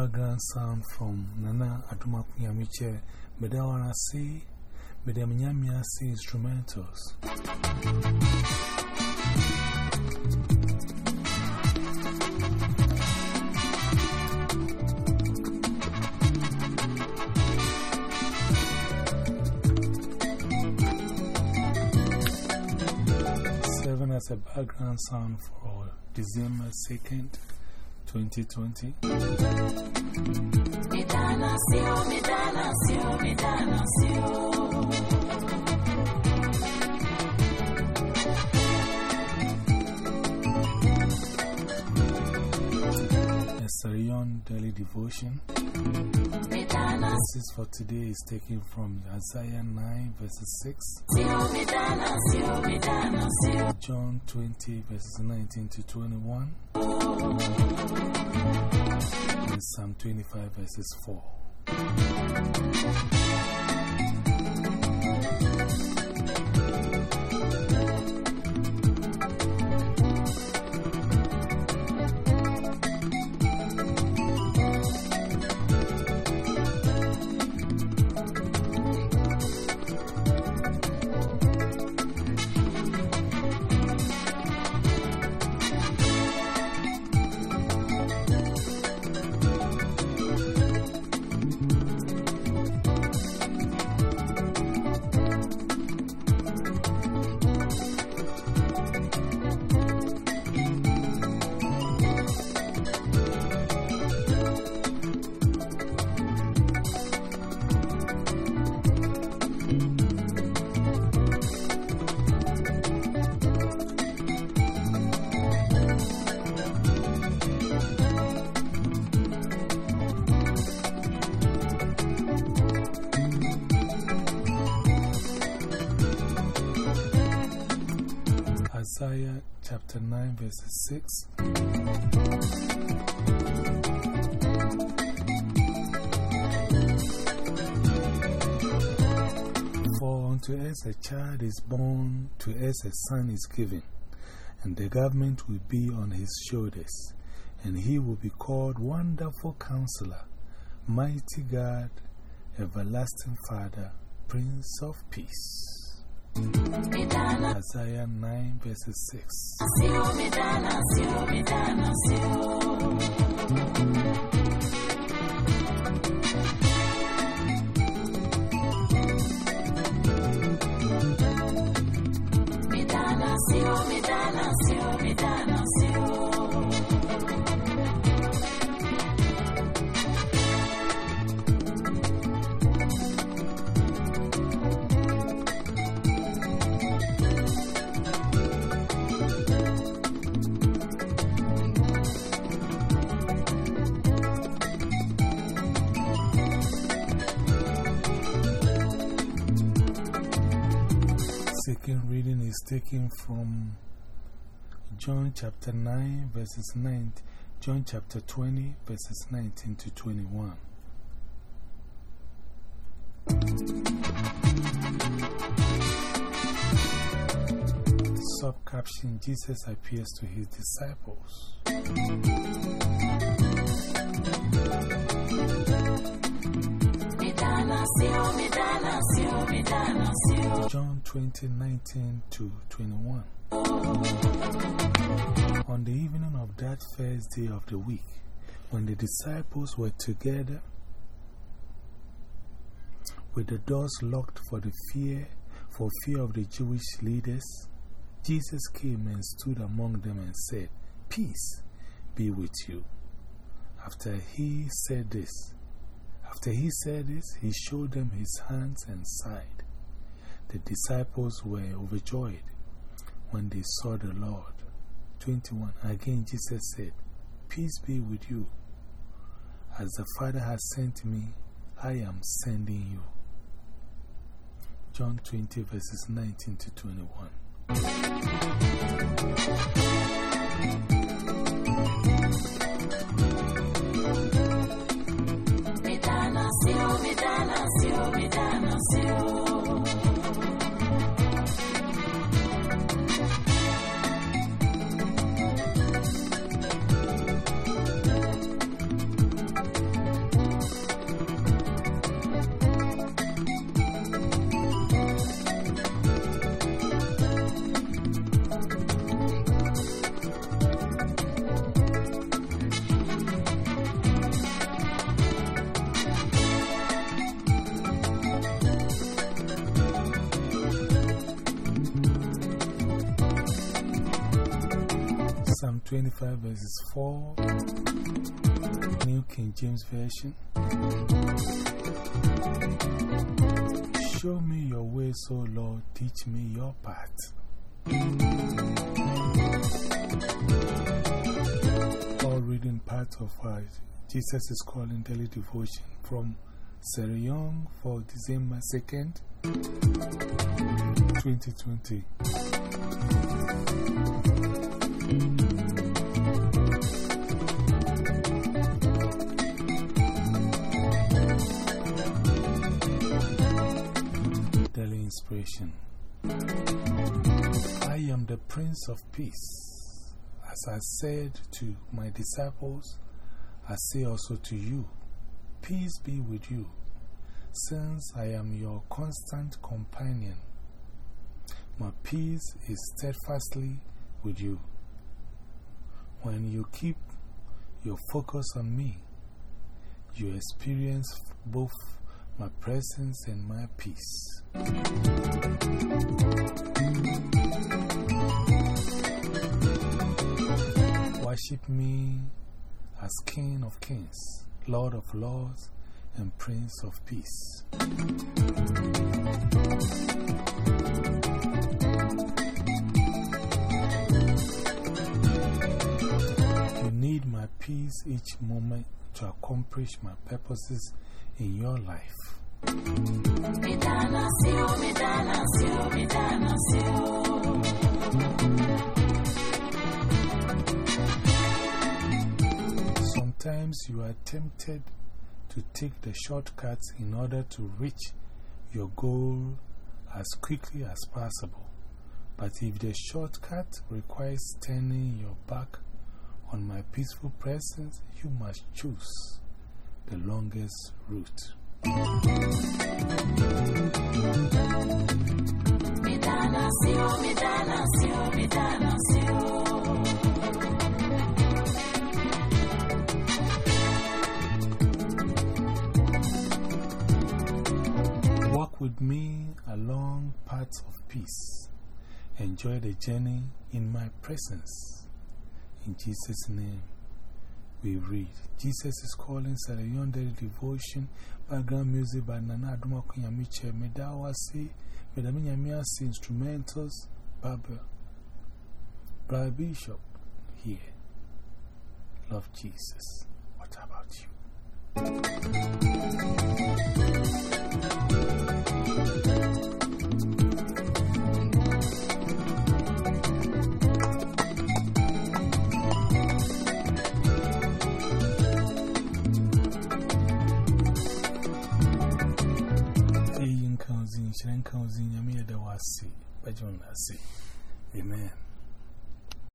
background sound from Nana Adumapu Yamiche, Medawana C, Medamiamia C instrumentals. Seven as a background sound for December 2nd, 2020. Midana sio, midana sio, midana sio. A Sarah Young Daily Devotion. This for today is taken from Isaiah 9 verses 6, sio, midana sio, midana sio. John 20 verses 19 to 21, and Psalm 25 verses 4. Isaiah chapter 9 verses 6. For unto us a child is born, to us a son is given, and the government will be on his shoulders, and he will be called Wonderful Counselor, Mighty God, Everlasting Father, Prince of Peace. Isaiah 9 verses 6. Second reading is taken from John chapter 9, verses 9, John chapter 20, verses 19 to 21. Subcaption Jesus appears to his disciples. Midana sio, midana sio, midana sio. John 20, 19 to 21. On the evening of that first day of the week, when the disciples were together with the doors locked for the fear, for fear of the Jewish leaders, Jesus came and stood among them and said, Peace be with you. After he said this, after he said this, he showed them his hands and side. The disciples were overjoyed when they saw the Lord. 21. Again, Jesus said, Peace be with you. As the Father has sent me, I am sending you. John 20, verses 19 to 21. 25 verses 4, New King James Version. Show me your way, so Lord, teach me your path. All reading part of our Jesus is Calling Daily Devotion from Young for December 2nd, 2020. I am the Prince of Peace. As I said to my disciples, I say also to you, Peace be with you, since I am your constant companion. My peace is steadfastly with you. When you keep your focus on me, you experience both my presence and my peace. Worship me as King of Kings, Lord of Lords, and Prince of Peace. You need my peace each moment to accomplish my purposes in your life. Sometimes you are tempted to take the shortcuts in order to reach your goal as quickly as possible. But if the shortcut requires turning your back on my peaceful presence, you must choose the longest route. Walk with me along paths of peace. Enjoy the journey in my presence. In Jesus' name we read. Jesus is calling Daily Devotion. Background music by Nana Aduma Kunyamiche. Medawasi. Medaminyamiasi Instrumentals. Baba. Brother Bishop. Here. Love Jesus. What about you? Amen.